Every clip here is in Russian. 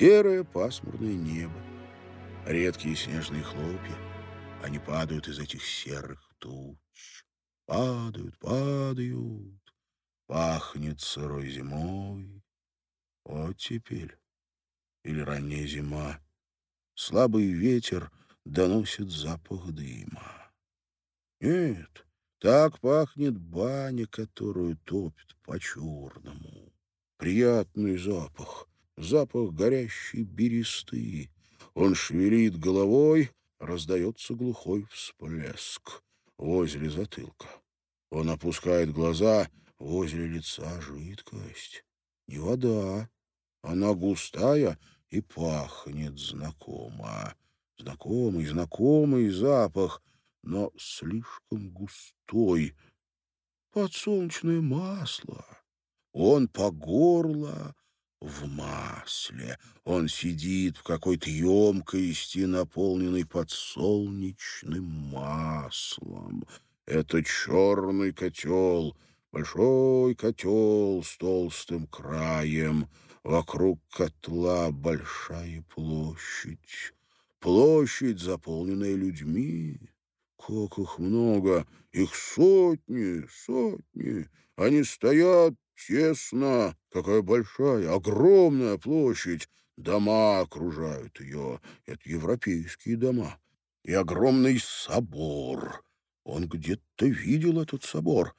серое пасмурное небо, редкие снежные хлопья. Они падают из этих серых туч. Падают, падают. Пахнет сырой зимой. Вот теперь. Или ранняя зима. Слабый ветер доносит запах дыма. Нет, так пахнет баня, которую топит по-черному. Приятный запах, запах горящей бересты. Он шевелит головой, раздается глухой всплеск возле затылка. Он опускает глаза, возле лица жидкость. Не вода, она густая и пахнет знакомо. Знакомый, знакомый запах, но слишком густой. Подсолнечное масло. Он по горло в масле. Он сидит в какой-то емкости, наполненной подсолнечным маслом. Это черный котел, большой котел с толстым краем. Вокруг котла большая площадь. Площадь, заполненная людьми. Как их много! Их сотни, сотни. Они стоят тесно. Какая большая, огромная площадь. Дома окружают ее. Это европейские дома. И огромный собор. Он где-то видел этот собор.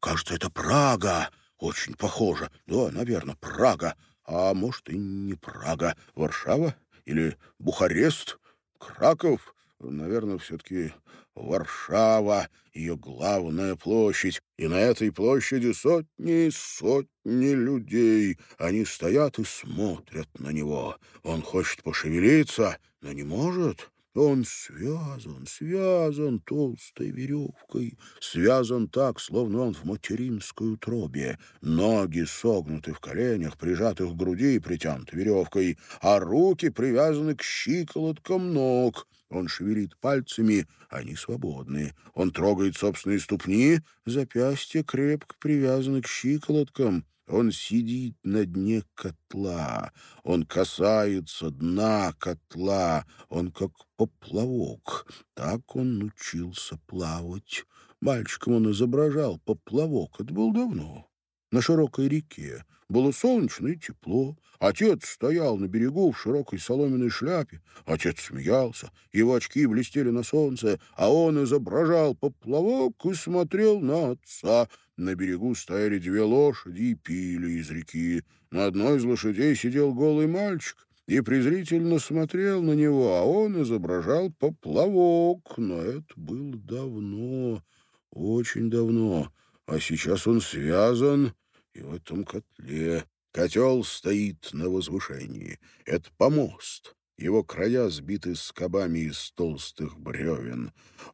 Кажется, это Прага. Очень похоже. Да, наверное, Прага. А может, и не Прага. Варшава? Или Бухарест? Краков? Наверное, все-таки Варшава, ее главная площадь, и на этой площади сотни и сотни людей. Они стоят и смотрят на него. Он хочет пошевелиться, но не может. Он связан, связан толстой веревкой, связан так, словно он в материнской утробе. Ноги согнуты в коленях, прижаты к груди и притянуты веревкой, а руки привязаны к щиколоткам ног. Он шевелит пальцами, они свободны. Он трогает собственные ступни, запястья крепко привязаны к щиколоткам. Он сидит на дне котла, он касается дна котла, он как поплавок. Так он учился плавать. Мальчиком он изображал поплавок, это было давно на широкой реке. Было солнечно и тепло. Отец стоял на берегу в широкой соломенной шляпе. Отец смеялся, его очки блестели на солнце, а он изображал поплавок и смотрел на отца. На берегу стояли две лошади и пили из реки. На одной из лошадей сидел голый мальчик и презрительно смотрел на него, а он изображал поплавок. Но это было давно, очень давно а сейчас он связан и в этом котле. Котел стоит на возвышении. Это помост. Его края сбиты скобами из толстых бревен.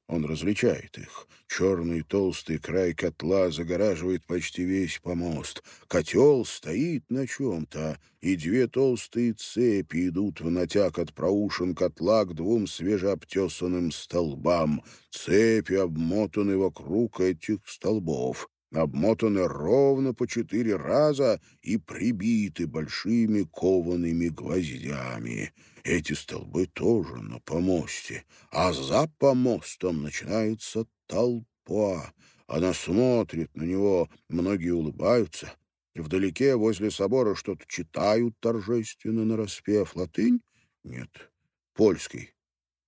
Он различает их. Черный толстый край котла загораживает почти весь помост. Котел стоит на чем-то, и две толстые цепи идут в натяг от проушин котла к двум свежеобтесанным столбам. Цепи обмотаны вокруг этих столбов обмотаны ровно по четыре раза и прибиты большими коваными гвоздями. Эти столбы тоже на помосте, а за помостом начинается толпа. Она смотрит на него, многие улыбаются. Вдалеке, возле собора, что-то читают торжественно нараспев. Латынь? Нет. Польский.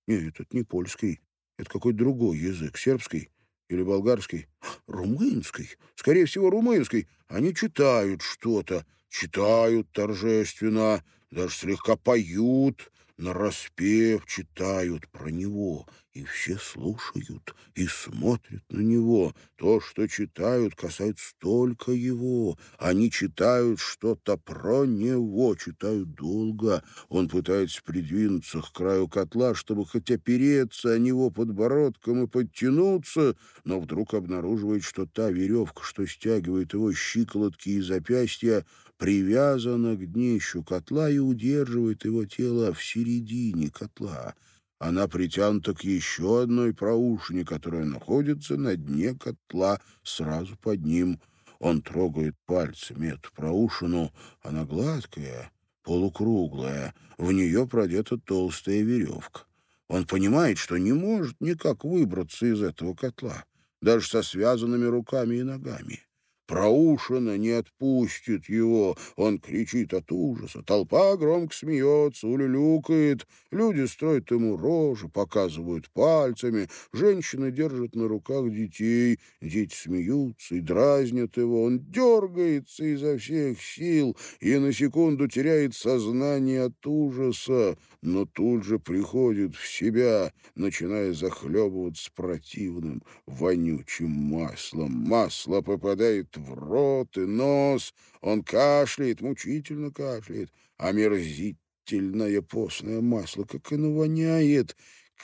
Нет, это не польский. Это какой-то другой язык. Сербский или болгарский? Румынский. Скорее всего, румынский. Они читают что-то, читают торжественно, даже слегка поют, нараспев читают про него, и все слушают и смотрят на него. То, что читают, касается только его. Они читают что-то про него, читают долго. Он пытается придвинуться к краю котла, чтобы хоть опереться о него подбородком и подтянуться, но вдруг обнаруживает, что та веревка, что стягивает его щиколотки и запястья, привязана к днищу котла и удерживает его тело в середине котла. Она притянута к еще одной проушине, которая находится на дне котла сразу под ним. Он трогает пальцами эту проушину. Она гладкая, полукруглая. В нее продета толстая веревка. Он понимает, что не может никак выбраться из этого котла, даже со связанными руками и ногами. Проушина не отпустит его. Он кричит от ужаса. Толпа громко смеется, улюлюкает. Люди строят ему рожи, показывают пальцами. Женщины держат на руках детей. Дети смеются и дразнят его. Он дергается изо всех сил и на секунду теряет сознание от ужаса, но тут же приходит в себя, начиная захлебываться противным, вонючим маслом. Масло попадает в рот и нос. Он кашляет, мучительно кашляет. Омерзительное постное масло, как оно воняет,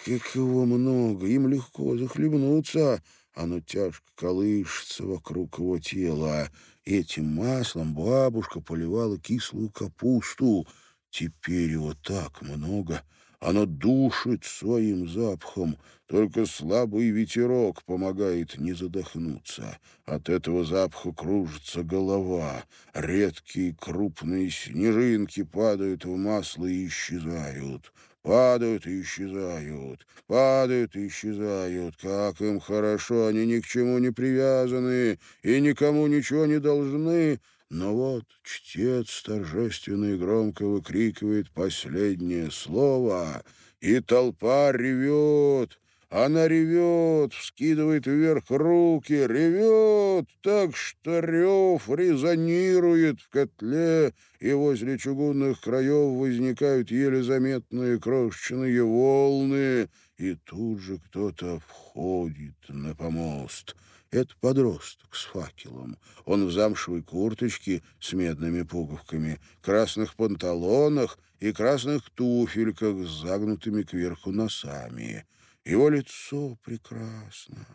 как его много, им легко захлебнуться. Оно тяжко колышется вокруг его тела. Этим маслом бабушка поливала кислую капусту. Теперь его так много — оно душит своим запахом. Только слабый ветерок помогает не задохнуться. От этого запаха кружится голова. Редкие крупные снежинки падают в масло и исчезают. Падают и исчезают, падают и исчезают. Как им хорошо, они ни к чему не привязаны и никому ничего не должны. Но вот чтец торжественно и громко выкрикивает последнее слово, и толпа ревет. Она ревет, вскидывает вверх руки, ревет так, что рев резонирует в котле, и возле чугунных краев возникают еле заметные крошечные волны, и тут же кто-то входит на помост — это подросток с факелом. Он в замшевой курточке с медными пуговками, красных панталонах и красных туфельках с загнутыми кверху носами. Его лицо прекрасно.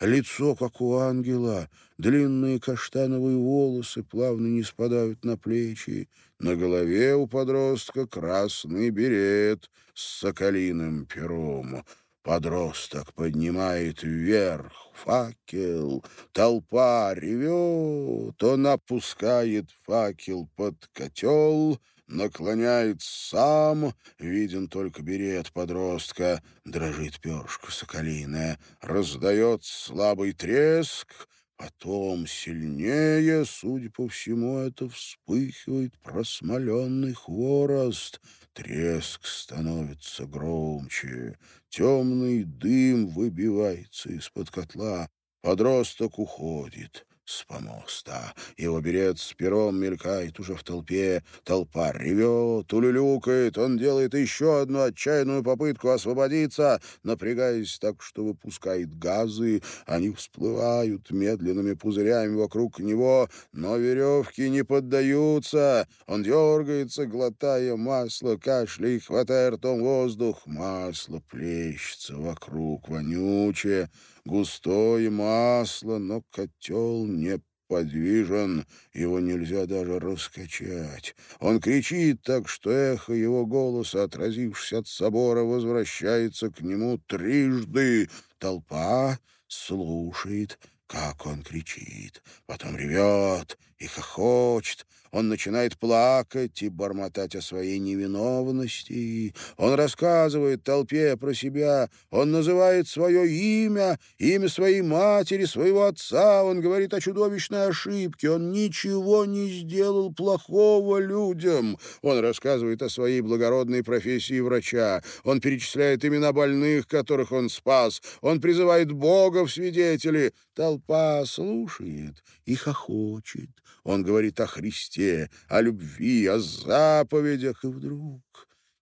Лицо, как у ангела, длинные каштановые волосы плавно не спадают на плечи. На голове у подростка красный берет с соколиным пером. Подросток поднимает вверх факел, толпа ревет, он опускает факел под котел, наклоняет сам, виден только берет подростка, дрожит перышко соколиная, раздает слабый треск, потом сильнее, судя по всему, это вспыхивает просмоленный хворост — Треск становится громче, темный дым выбивается из-под котла, подросток уходит с помоста. Его берет с пером мелькает уже в толпе. Толпа ревет, улюлюкает. Он делает еще одну отчаянную попытку освободиться, напрягаясь так, что выпускает газы. Они всплывают медленными пузырями вокруг него, но веревки не поддаются. Он дергается, глотая масло, кашляя, хватая ртом воздух. Масло плещется вокруг, вонючее густое масло, но котел не подвижен, его нельзя даже раскачать. Он кричит так, что эхо его голоса, отразившись от собора, возвращается к нему трижды. Толпа слушает, как он кричит, потом ревет и хохочет, он начинает плакать и бормотать о своей невиновности. Он рассказывает толпе про себя. Он называет свое имя, имя своей матери, своего отца. Он говорит о чудовищной ошибке. Он ничего не сделал плохого людям. Он рассказывает о своей благородной профессии врача. Он перечисляет имена больных, которых он спас. Он призывает Бога в свидетели. Толпа слушает и хохочет. Он говорит о Христе, о любви, о заповедях, и вдруг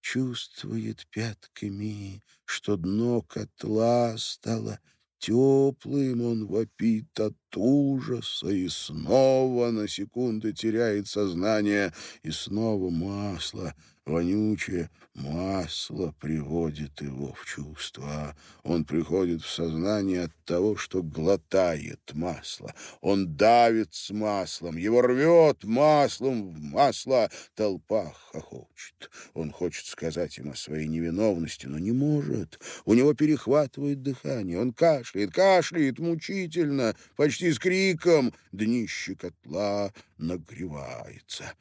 чувствует пятками, что дно котла стало теплым, он вопит от ужаса и снова на секунду теряет сознание, и снова масло Вонючее масло приводит его в чувство. Он приходит в сознание от того, что глотает масло. Он давит с маслом, его рвет маслом в масло. Толпа хохочет. Он хочет сказать им о своей невиновности, но не может. У него перехватывает дыхание. Он кашляет, кашляет мучительно, почти с криком. Днище котла нагревается.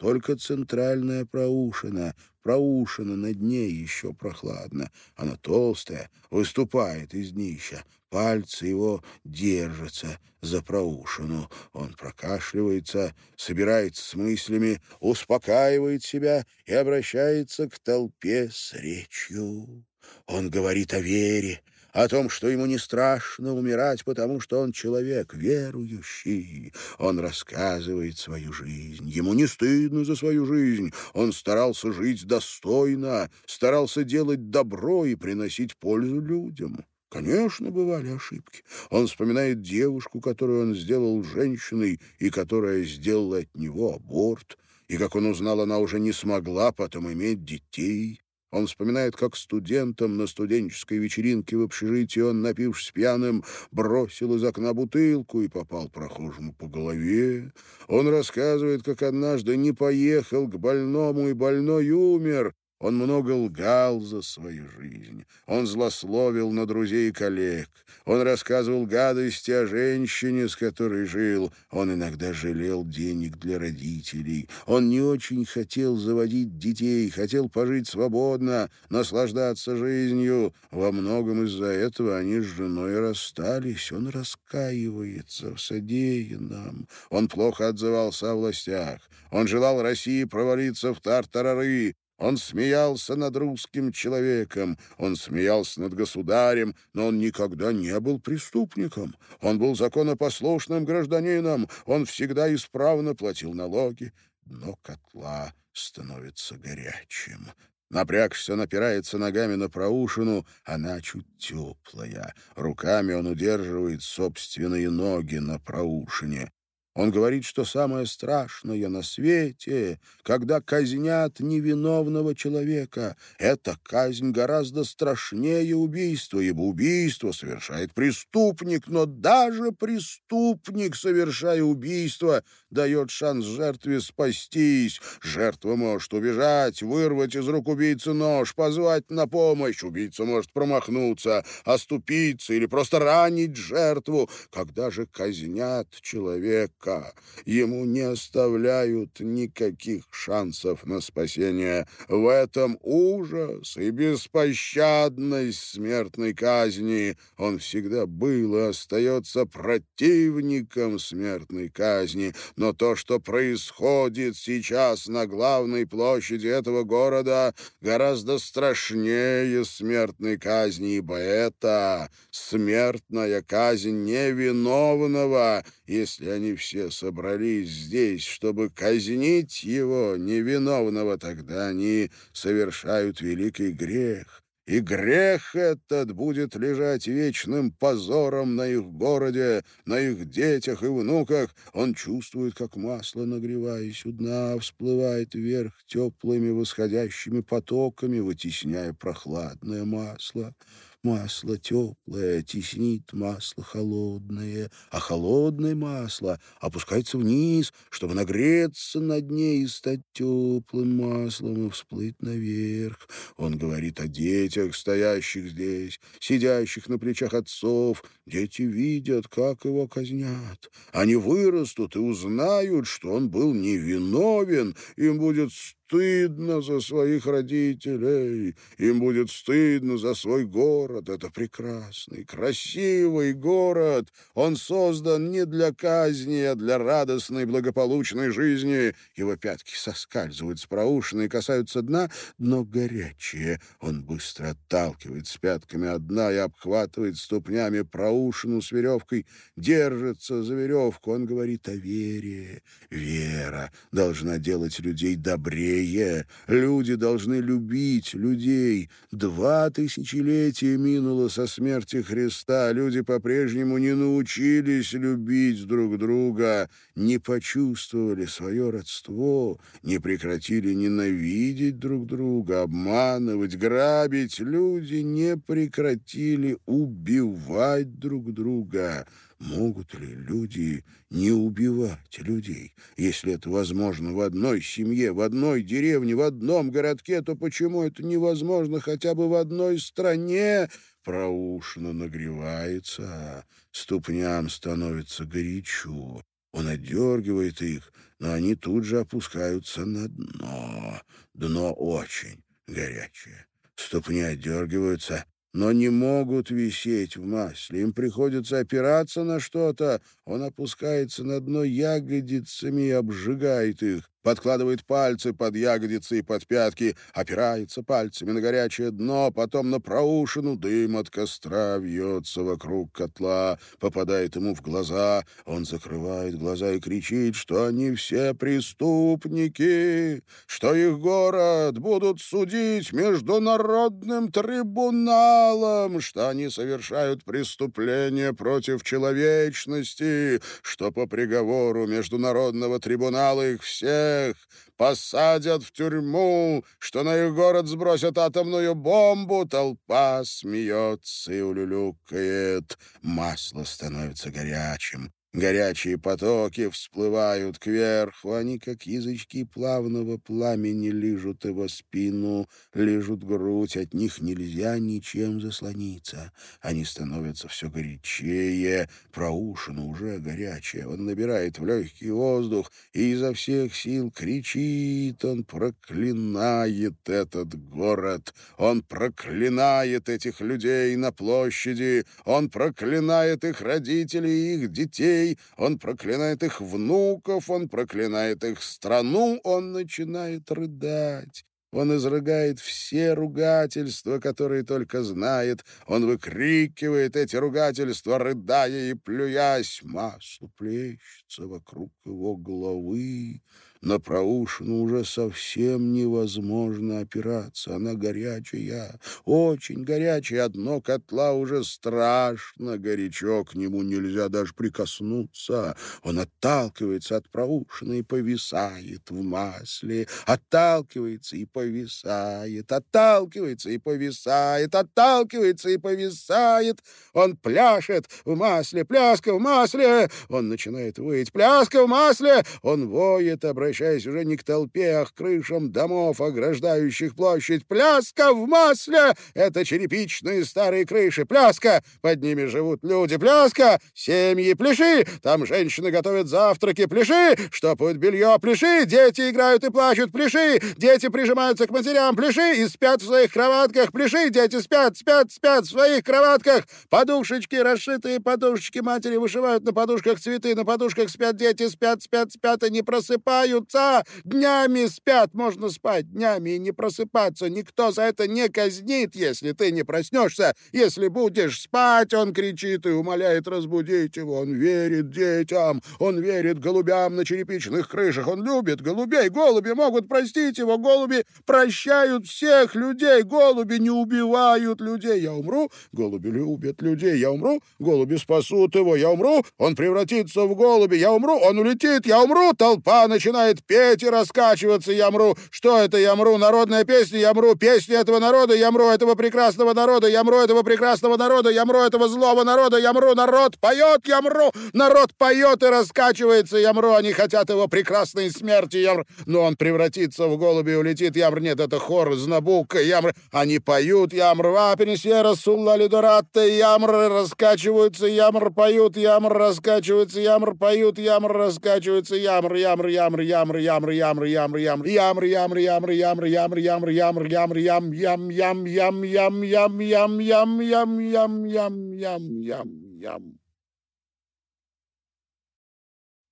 Только центральная проушина, проушина на дне еще прохладно. Она толстая, выступает из днища. Пальцы его держатся за проушину. Он прокашливается, собирается с мыслями, успокаивает себя и обращается к толпе с речью. Он говорит о вере, о том, что ему не страшно умирать, потому что он человек верующий. Он рассказывает свою жизнь. Ему не стыдно за свою жизнь. Он старался жить достойно, старался делать добро и приносить пользу людям. Конечно, бывали ошибки. Он вспоминает девушку, которую он сделал женщиной и которая сделала от него аборт. И, как он узнал, она уже не смогла потом иметь детей. Он вспоминает, как студентом на студенческой вечеринке в общежитии он, напившись пьяным, бросил из окна бутылку и попал прохожему по голове. Он рассказывает, как однажды не поехал к больному, и больной умер, он много лгал за свою жизнь. Он злословил на друзей и коллег. Он рассказывал гадости о женщине, с которой жил. Он иногда жалел денег для родителей. Он не очень хотел заводить детей, хотел пожить свободно, наслаждаться жизнью. Во многом из-за этого они с женой расстались. Он раскаивается в содеянном. Он плохо отзывался о властях. Он желал России провалиться в тартарары. Он смеялся над русским человеком, он смеялся над государем, но он никогда не был преступником. Он был законопослушным гражданином, он всегда исправно платил налоги. Но котла становится горячим. Напрягшись, он опирается ногами на проушину, она чуть теплая. Руками он удерживает собственные ноги на проушине. Он говорит, что самое страшное на свете, когда казнят невиновного человека. Эта казнь гораздо страшнее убийства, ибо убийство совершает преступник, но даже преступник, совершая убийство, дает шанс жертве спастись. Жертва может убежать, вырвать из рук убийцы нож, позвать на помощь. Убийца может промахнуться, оступиться или просто ранить жертву. Когда же казнят человека, века. Ему не оставляют никаких шансов на спасение. В этом ужас и беспощадность смертной казни. Он всегда был и остается противником смертной казни. Но то, что происходит сейчас на главной площади этого города, гораздо страшнее смертной казни, ибо это смертная казнь невиновного, если они все собрались здесь, чтобы казнить его, невиновного, тогда они совершают великий грех. И грех этот будет лежать вечным позором на их городе, на их детях и внуках. Он чувствует, как масло, нагреваясь у дна, всплывает вверх теплыми восходящими потоками, вытесняя прохладное масло. Масло теплое теснит масло холодное, а холодное масло опускается вниз, чтобы нагреться на дне и стать теплым маслом и всплыть наверх. Он говорит о детях, стоящих здесь, сидящих на плечах отцов. Дети видят, как его казнят. Они вырастут и узнают, что он был невиновен. Им будет стыдно за своих родителей, им будет стыдно за свой город. Это прекрасный, красивый город. Он создан не для казни, а для радостной, благополучной жизни. Его пятки соскальзывают с проушины и касаются дна, но горячие. Он быстро отталкивает с пятками от дна и обхватывает ступнями проушину с веревкой, держится за веревку. Он говорит о вере. Вера должна делать людей добрее, еврея. Люди должны любить людей. Два тысячелетия минуло со смерти Христа. Люди по-прежнему не научились любить друг друга, не почувствовали свое родство, не прекратили ненавидеть друг друга, обманывать, грабить. Люди не прекратили убивать друг друга. Могут ли люди не убивать людей? Если это возможно в одной семье, в одной деревне, в одном городке, то почему это невозможно хотя бы в одной стране? Проушина нагревается, ступням становится горячо. Он отдергивает их, но они тут же опускаются на дно. Дно очень горячее. Ступни отдергиваются, но не могут висеть в масле. Им приходится опираться на что-то. Он опускается на дно ягодицами и обжигает их подкладывает пальцы под ягодицы и под пятки, опирается пальцами на горячее дно, потом на проушину, дым от костра вьется вокруг котла, попадает ему в глаза, он закрывает глаза и кричит, что они все преступники, что их город будут судить международным трибуналом, что они совершают преступления против человечности, что по приговору международного трибунала их всех всех посадят в тюрьму, что на их город сбросят атомную бомбу. Толпа смеется и улюлюкает. Масло становится горячим. Горячие потоки всплывают кверху, они, как язычки плавного пламени, лижут его спину, лижут грудь, от них нельзя ничем заслониться. Они становятся все горячее, проушина уже горячая. Он набирает в легкий воздух и изо всех сил кричит. Он проклинает этот город, он проклинает этих людей на площади, он проклинает их родителей и их детей, детей, он проклинает их внуков, он проклинает их страну, он начинает рыдать. Он изрыгает все ругательства, которые только знает. Он выкрикивает эти ругательства, рыдая и плюясь. Масло плещется вокруг его головы. На проушину уже совсем невозможно опираться. Она горячая, очень горячая. Одно котла уже страшно горячо, к нему нельзя даже прикоснуться. Он отталкивается от проушины и повисает в масле. Отталкивается и повисает, отталкивается и повисает, отталкивается и повисает. Он пляшет в масле, пляска в масле. Он начинает выть, пляска в масле. Он воет, обращается обращаясь уже не к толпе, а к крышам домов, ограждающих площадь. «Пляска в масле! Это черепичные старые крыши! Пляска! Под ними живут люди! Пляска! Семьи! Пляши! Там женщины готовят завтраки! Пляши! Штопают белье! Пляши! Дети играют и плачут! Пляши! Дети прижимаются к матерям! Пляши! И спят в своих кроватках! Пляши! Дети спят, спят, спят в своих кроватках! Подушечки, расшитые подушечки матери вышивают на подушках цветы, на подушках спят дети, спят, спят, спят и не просыпают просыпаются, днями спят, можно спать днями и не просыпаться. Никто за это не казнит, если ты не проснешься. Если будешь спать, он кричит и умоляет разбудить его. Он верит детям, он верит голубям на черепичных крышах, он любит голубей. Голуби могут простить его, голуби прощают всех людей, голуби не убивают людей. Я умру, голуби любят людей. Я умру, голуби спасут его. Я умру, он превратится в голуби. Я умру, он улетит. Я умру, толпа начинает начинает петь и раскачиваться, я мру. Что это я мру? Народная песня, я мру. Песни этого народа, я мру этого прекрасного народа, я мру этого прекрасного народа, я мру этого злого народа, я мру. Народ поет, я мру. Народ поет и раскачивается, я мру. Они хотят его прекрасной смерти, я мру. Но он превратится в голуби и улетит, я мру. Нет, это хор, знабука, я мру. Они поют, я мру. Апенесера, сулла, лидоратта, я мру. Раскачиваются, я мру. Поют, я мру. Раскачиваются, я мру. Поют, я мру. Раскачиваются, я мру. Я мру, я мру, я мру ямр ямр ямр ямр ямр ямр ямр ямр ямр ямр ямр ямр ямр ям ям ям ям ям ям ям ям ям ям ям ям ям ям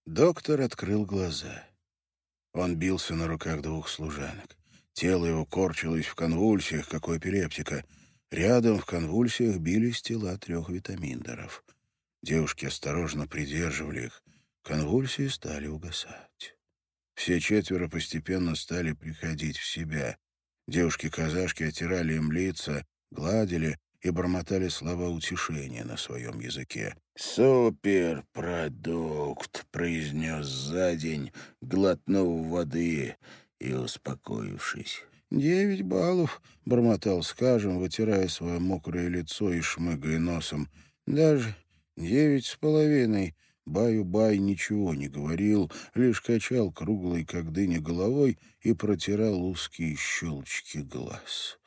Доктор открыл глаза. Он бился на руках двух служанок. Тело его корчилось в конвульсиях, как у. Рядом в конвульсиях бились тела трех витаминдеров. Девушки осторожно придерживали их. Конвульсии стали угасать. Все четверо постепенно стали приходить в себя. Девушки-казашки оттирали им лица, гладили и бормотали слова утешения на своем языке. «Суперпродукт!» — произнес за день, глотнув воды и успокоившись. «Девять баллов!» — бормотал скажем, вытирая свое мокрое лицо и шмыгая носом. «Даже девять с половиной!» Баю-бай ничего не говорил, лишь качал круглой, как дыня, головой и протирал узкие щелчки глаз.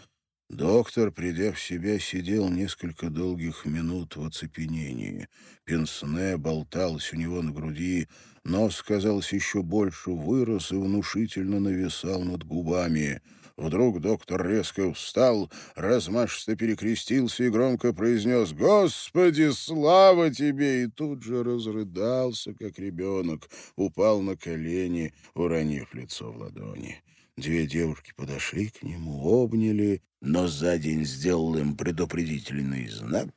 Доктор, придя в себя, сидел несколько долгих минут в оцепенении. Пенсне болталось у него на груди, нос, казалось, еще больше вырос и внушительно нависал над губами. Вдруг доктор резко встал, размашисто перекрестился и громко произнес «Господи, слава тебе!» и тут же разрыдался, как ребенок, упал на колени, уронив лицо в ладони. Две девушки подошли к нему, обняли, но за день сделал им предупредительный знак.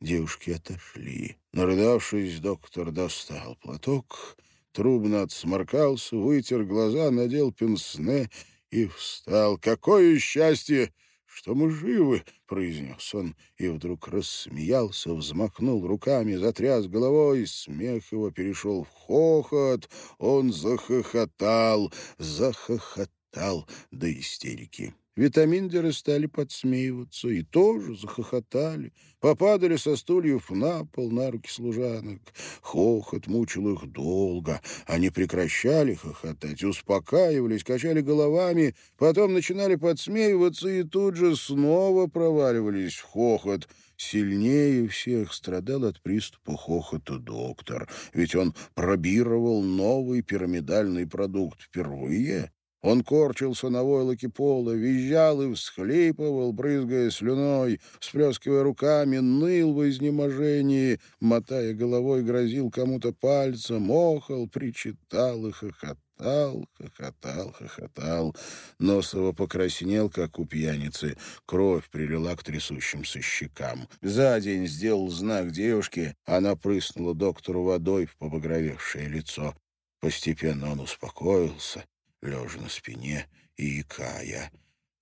Девушки отошли. Нарыдавшись, доктор достал платок, трубно отсморкался, вытер глаза, надел пенсне и встал. «Какое счастье, что мы живы!» — произнес он, и вдруг рассмеялся, взмахнул руками, затряс головой, смех его перешел в хохот, он захохотал, захохотал хохотал до истерики. Витаминдеры стали подсмеиваться и тоже захохотали, попадали со стульев на пол на руки служанок. Хохот мучил их долго. Они прекращали хохотать, успокаивались, качали головами, потом начинали подсмеиваться и тут же снова проваливались в хохот. Сильнее всех страдал от приступа хохота доктор, ведь он пробировал новый пирамидальный продукт впервые он корчился на войлоке пола, визжал и всхлипывал, брызгая слюной, всплескивая руками, ныл в изнеможении, мотая головой, грозил кому-то пальцем, охал, причитал и хохотал, хохотал, хохотал. Нос его покраснел, как у пьяницы. Кровь прилила к трясущимся щекам. За день сделал знак девушке. Она прыснула доктору водой в побагровевшее лицо. Постепенно он успокоился лежа на спине и икая.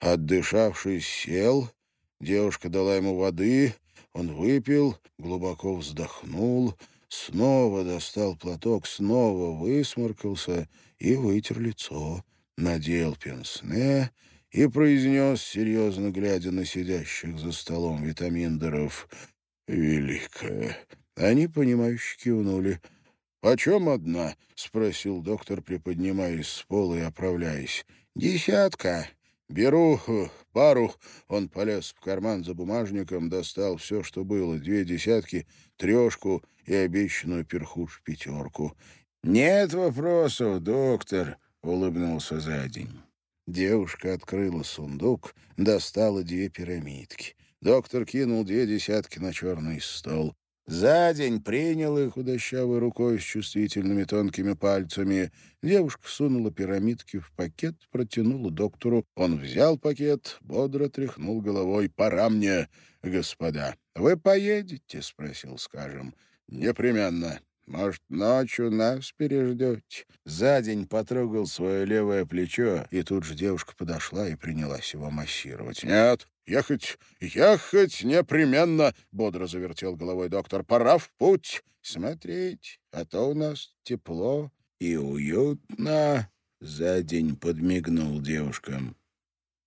Отдышавшись, сел, девушка дала ему воды, он выпил, глубоко вздохнул, снова достал платок, снова высморкался и вытер лицо, надел пенсне и произнес, серьезно глядя на сидящих за столом витаминдеров, «Великая». Они, понимающе кивнули — «Почем одна?» — спросил доктор, приподнимаясь с пола и оправляясь. «Десятка. Беру пару». Он полез в карман за бумажником, достал все, что было, две десятки, трешку и обещанную перхуш пятерку. «Нет вопросов, доктор», — улыбнулся за день. Девушка открыла сундук, достала две пирамидки. Доктор кинул две десятки на черный стол. За день принял их худощавой рукой с чувствительными тонкими пальцами. Девушка сунула пирамидки в пакет, протянула доктору. Он взял пакет, бодро тряхнул головой. «Пора мне, господа». «Вы поедете?» — спросил, скажем. «Непременно». Может, ночью нас переждете?» За день потрогал свое левое плечо, и тут же девушка подошла и принялась его массировать. «Нет, ехать, ехать непременно!» — бодро завертел головой доктор. «Пора в путь! Смотреть, а то у нас тепло и уютно!» За день подмигнул девушкам.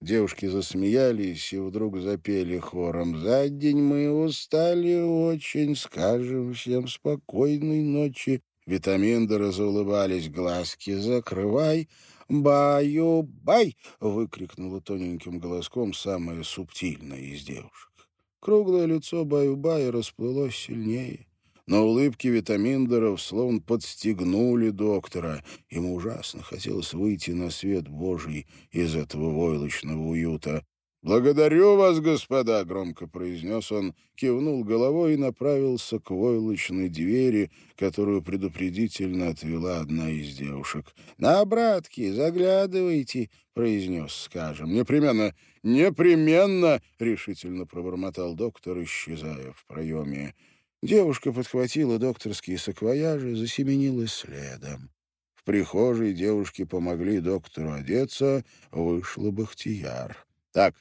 Девушки засмеялись и вдруг запели хором. «За день мы устали очень, скажем всем спокойной ночи». Витаминдеры заулыбались, глазки закрывай. «Баю-бай!» — выкрикнула тоненьким голоском самая субтильная из девушек. Круглое лицо Баю-бая расплылось сильнее. Но улыбки витаминдеров словно подстегнули доктора. Ему ужасно хотелось выйти на свет Божий из этого войлочного уюта. «Благодарю вас, господа!» — громко произнес он, кивнул головой и направился к войлочной двери, которую предупредительно отвела одна из девушек. «На, братки, заглядывайте!» — произнес, скажем. «Непременно, непременно!» — решительно пробормотал доктор, исчезая в проеме. Девушка подхватила докторские саквояжи, засеменила следом. В прихожей девушки помогли доктору одеться, вышла Бахтияр. «Так,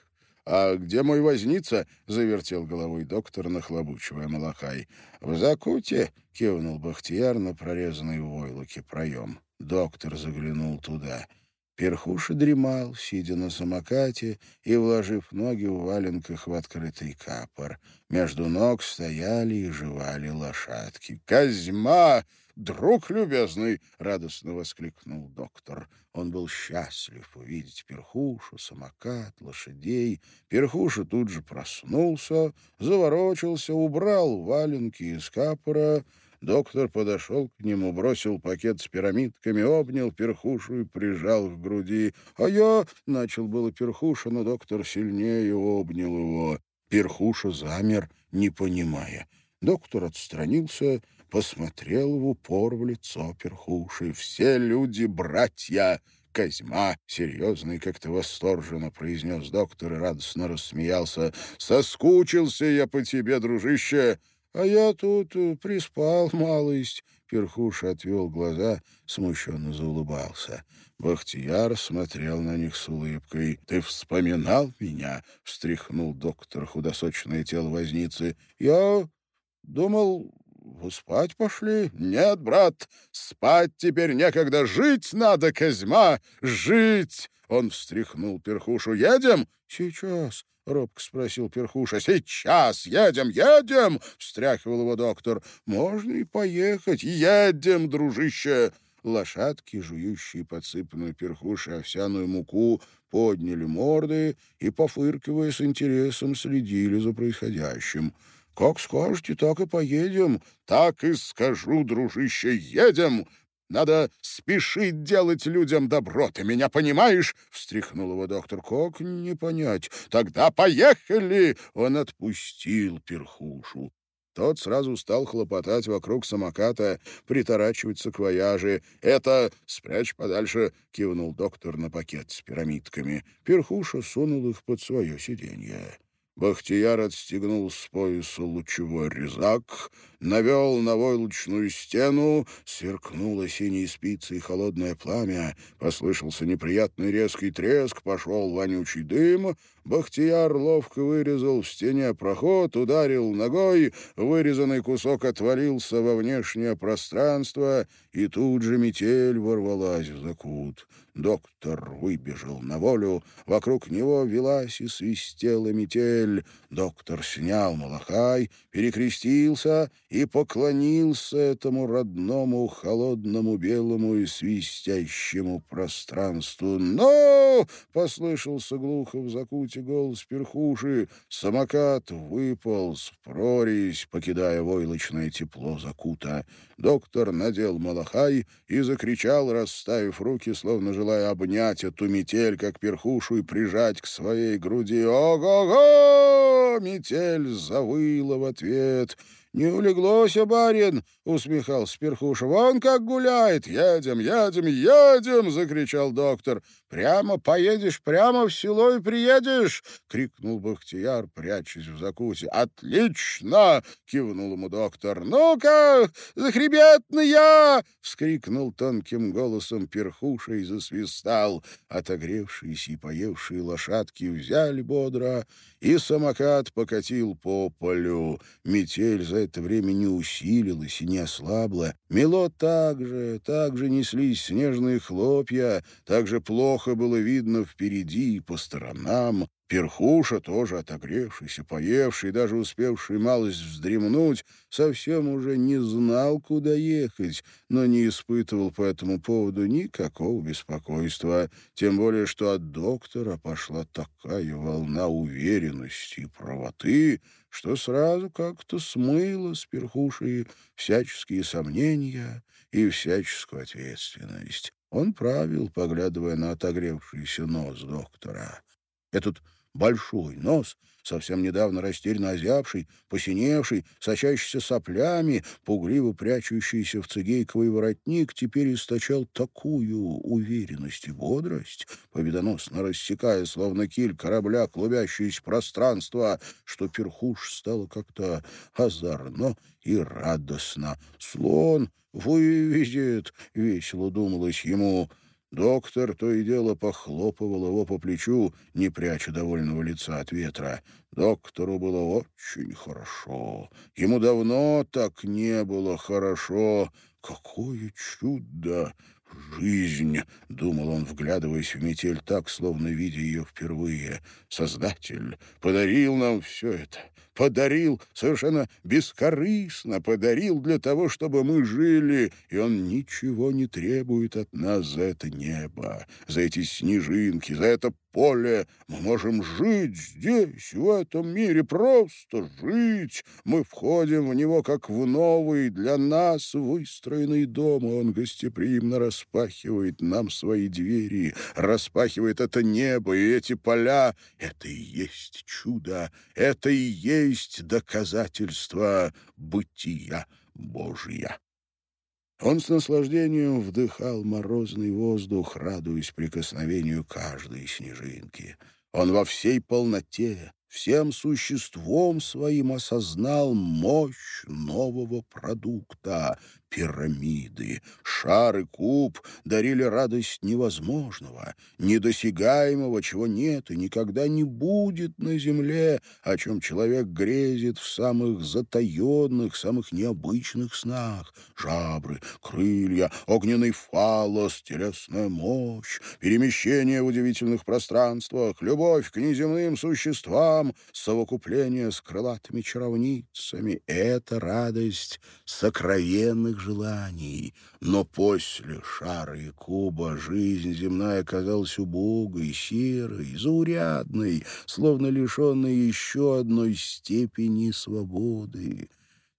а где мой возница?» — завертел головой доктор, нахлобучивая Малахай. «В закуте?» — кивнул Бахтияр на прорезанный в войлоке проем. Доктор заглянул туда. Перхуша дремал, сидя на самокате и вложив ноги в валенках в открытый капор. Между ног стояли и жевали лошадки. «Козьма! Друг любезный!» — радостно воскликнул доктор. Он был счастлив увидеть перхушу, самокат, лошадей. Перхуша тут же проснулся, заворочился, убрал валенки из капора — Доктор подошел к нему, бросил пакет с пирамидками, обнял перхушу и прижал к груди. «А я...» — начал было перхуша, но доктор сильнее обнял его. Перхуша замер, не понимая. Доктор отстранился, посмотрел в упор в лицо перхуши. «Все люди — братья!» Козьма, серьезно и как-то восторженно произнес доктор и радостно рассмеялся. «Соскучился я по тебе, дружище!» А я тут э, приспал малость. Перхуша отвел глаза, смущенно заулыбался. Бахтияр смотрел на них с улыбкой. «Ты вспоминал меня?» — встряхнул доктор худосочное тело возницы. «Я думал, вы спать пошли?» «Нет, брат, спать теперь некогда. Жить надо, Козьма, жить!» Он встряхнул перхушу. «Едем?» «Сейчас». — робко спросил Перхуша. «Сейчас! Едем, едем!» — встряхивал его доктор. «Можно и поехать. Едем, дружище!» Лошадки, жующие подсыпанную перхушей овсяную муку, подняли морды и, пофыркивая с интересом, следили за происходящим. «Как скажете, так и поедем». «Так и скажу, дружище, едем!» Надо спешить делать людям добро. Ты меня понимаешь?» — встряхнул его доктор. «Как не понять? Тогда поехали!» Он отпустил перхушу. Тот сразу стал хлопотать вокруг самоката, приторачивать саквояжи. «Это спрячь подальше!» — кивнул доктор на пакет с пирамидками. Перхуша сунул их под свое сиденье. Бахтияр отстегнул с пояса лучевой резак, навел на войлочную стену, сверкнуло синей спицей холодное пламя, послышался неприятный резкий треск, пошел вонючий дым, Бахтияр ловко вырезал в стене проход, ударил ногой, вырезанный кусок отвалился во внешнее пространство, и тут же метель ворвалась в закут. Доктор выбежал на волю, вокруг него велась и свистела метель. Доктор снял малахай, перекрестился и поклонился этому родному, холодному, белому и свистящему пространству. «Ну!» — послышался глухо в закуте голос перхуши. Самокат выпал с прорезь, покидая войлочное тепло закута. Доктор надел малахай и закричал, расставив руки, словно желая обнять эту метель, как перхушу, и прижать к своей груди. «Ого-го!» Метель завыла в ответ — «Не улеглось, барин!» — усмехался Перхуша. «Вон как гуляет! Едем, едем, едем!» — закричал доктор. «Прямо поедешь, прямо в село и приедешь!» — крикнул Бахтияр, прячась в закуте. «Отлично!» — кивнул ему доктор. «Ну-ка, захребетная!» — вскрикнул тонким голосом Перхуша и засвистал. Отогревшиеся и поевшие лошадки взяли бодро, и самокат покатил по полю. Метель за это время не усилилась и не ослабла. Мело так же, так же неслись снежные хлопья, так же плохо было видно впереди и по сторонам. Перхуша, тоже отогревшийся, поевший, даже успевший малость вздремнуть, совсем уже не знал, куда ехать, но не испытывал по этому поводу никакого беспокойства, тем более что от доктора пошла такая волна уверенности и правоты, что сразу как-то смыло с Перхушей всяческие сомнения и всяческую ответственность. Он правил, поглядывая на отогревшийся нос доктора. Этот большой нос, совсем недавно растерянно озябший, посиневший, сочащийся соплями, пугливо прячущийся в цигейковый воротник, теперь источал такую уверенность и бодрость, победоносно рассекая, словно киль корабля, клубящееся пространство, что перхуш стало как-то озорно и радостно. «Слон вывезет!» — весело думалось ему — Доктор то и дело похлопывал его по плечу, не пряча довольного лица от ветра. Доктору было очень хорошо. Ему давно так не было хорошо. Какое чудо! жизнь, — думал он, вглядываясь в метель так, словно видя ее впервые. Создатель подарил нам все это, подарил совершенно бескорыстно, подарил для того, чтобы мы жили, и он ничего не требует от нас за это небо, за эти снежинки, за это поле. Мы можем жить здесь, в этом мире, просто жить. Мы входим в него, как в новый, для нас выстроенный дом, он гостеприимно распахивает нам свои двери, распахивает это небо и эти поля. Это и есть чудо, это и есть есть доказательство бытия Божия. Он с наслаждением вдыхал морозный воздух, радуясь прикосновению каждой снежинки. Он во всей полноте, всем существом своим осознал мощь нового продукта, пирамиды. Шар и куб дарили радость невозможного, недосягаемого, чего нет и никогда не будет на земле, о чем человек грезит в самых затаенных, самых необычных снах. Жабры, крылья, огненный фалос, телесная мощь, перемещение в удивительных пространствах, любовь к неземным существам, совокупление с крылатыми чаровницами — это радость сокровенных желаний, но после шара и куба жизнь земная казалась убогой, серой, заурядной, словно лишенной еще одной степени свободы.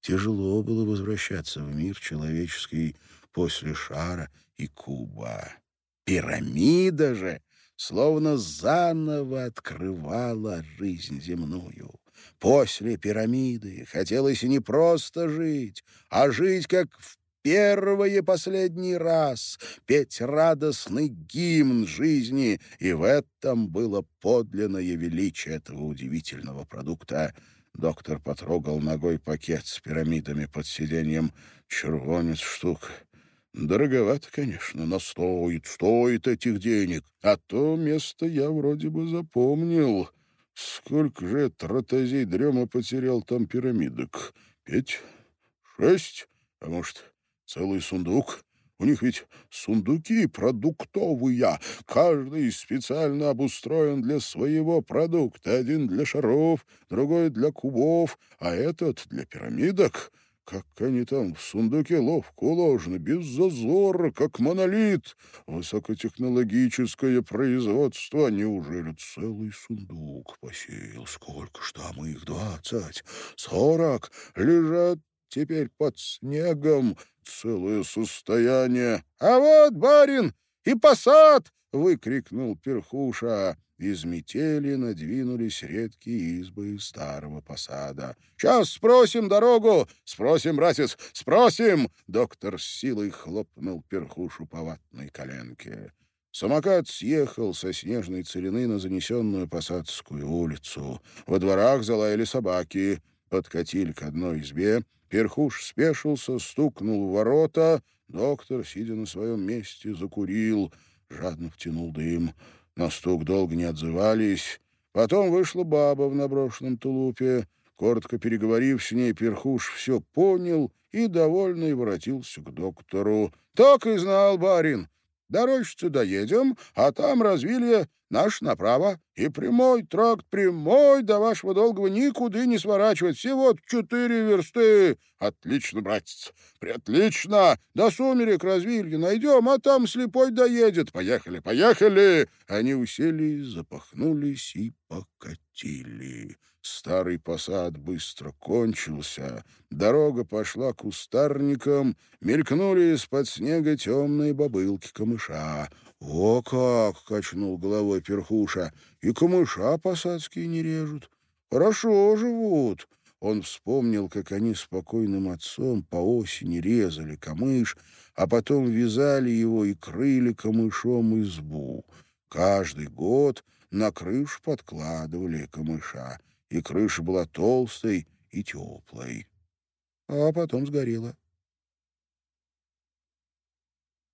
Тяжело было возвращаться в мир человеческий после шара и куба. Пирамида же словно заново открывала жизнь земную. После пирамиды хотелось не просто жить, а жить как в первый и последний раз, петь радостный гимн жизни, и в этом было подлинное величие этого удивительного продукта. Доктор потрогал ногой пакет с пирамидами под сиденьем. Червонец штук. Дороговато, конечно, но стоит, стоит этих денег. А то место я вроде бы запомнил. Сколько же тротозей дрема потерял там пирамидок? Пять? Шесть? А может, целый сундук? У них ведь сундуки продуктовые. Каждый специально обустроен для своего продукта. Один для шаров, другой для кубов, а этот для пирамидок. Как они там в сундуке ловко уложены, без зазора, как монолит. Высокотехнологическое производство. Неужели целый сундук посеял? Сколько ж там их? Двадцать? Сорок? Лежат теперь под снегом. Целое состояние. А вот, барин, и посад! — выкрикнул перхуша. Из метели надвинулись редкие избы старого посада. «Сейчас спросим дорогу! Спросим, братец, спросим!» Доктор с силой хлопнул перхушу по ватной коленке. Самокат съехал со снежной целины на занесенную посадскую улицу. Во дворах залаяли собаки. Подкатили к одной избе. Перхуш спешился, стукнул в ворота. Доктор, сидя на своем месте, закурил, жадно втянул дым. На стук долго не отзывались. Потом вышла баба в наброшенном тулупе. Коротко переговорив с ней, перхуш все понял и, довольный, воротился к доктору. «Так и знал барин. До рощицы доедем, а там развилье наш направо. И прямой тракт, прямой, до вашего долгого никуда не сворачивать. Всего четыре версты. Отлично, братец, преотлично. До сумерек развилье найдем, а там слепой доедет. Поехали, поехали. Они уселись, запахнулись и покатили. Старый посад быстро кончился, дорога пошла кустарником, мелькнули из-под снега темные бобылки камыша. «О как!» — качнул головой перхуша. «И камыша посадские не режут. Хорошо живут». Он вспомнил, как они с покойным отцом по осени резали камыш, а потом вязали его и крыли камышом избу. Каждый год на крышу подкладывали камыша и крыша была толстой и теплой. А потом сгорела.